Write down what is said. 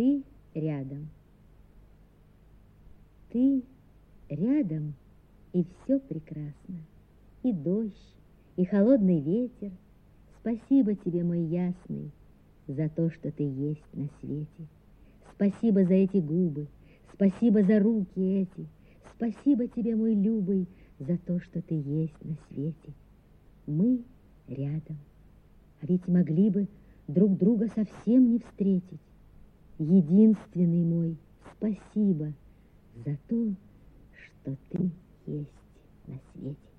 Ты рядом. Ты рядом, и все прекрасно. И дождь, и холодный ветер. Спасибо тебе, мой ясный, за то, что ты есть на свете. Спасибо за эти губы, спасибо за руки эти. Спасибо тебе, мой любый, за то, что ты есть на свете. Мы рядом, а ведь могли бы друг друга совсем не встретить. Единственный мой, спасибо за то, что ты есть на свете.